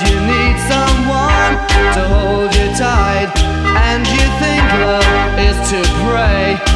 you need someone to hold you tight, and you think love is to pray.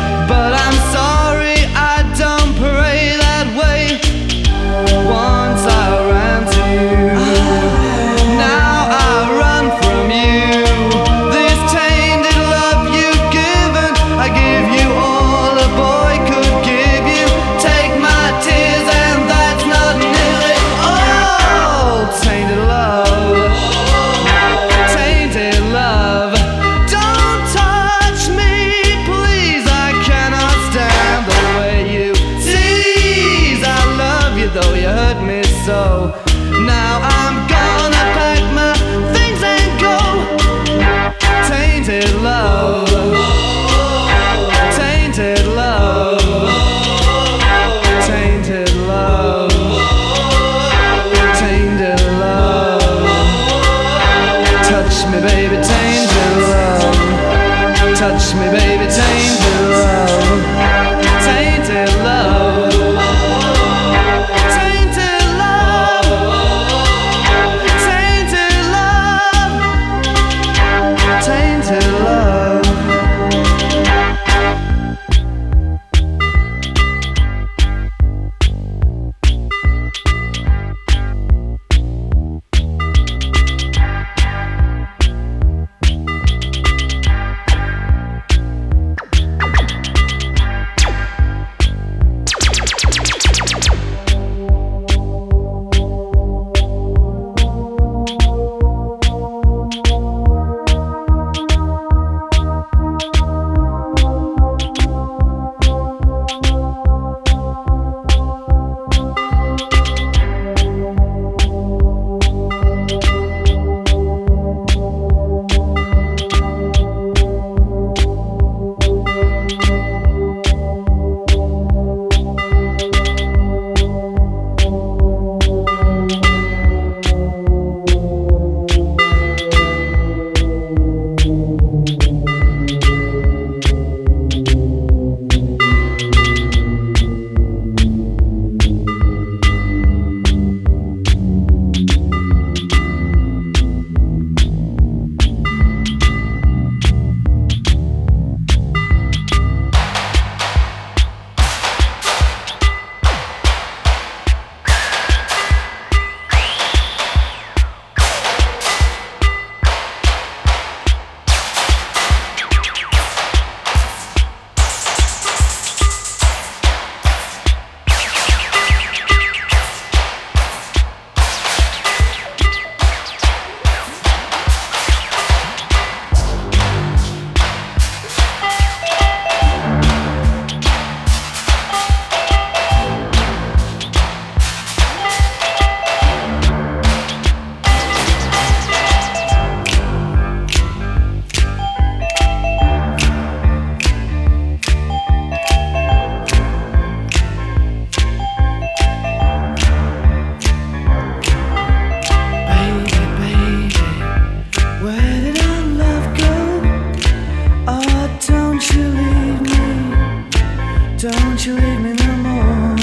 Don't you leave me no more.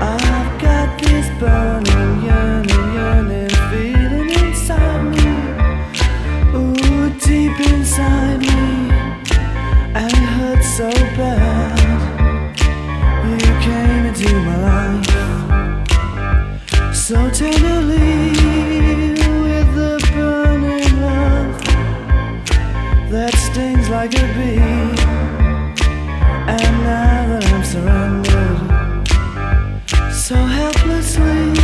I've got this burning, yearning, yearning feeling inside me. Ooh, deep inside me. And it hurts so bad. Helplessly,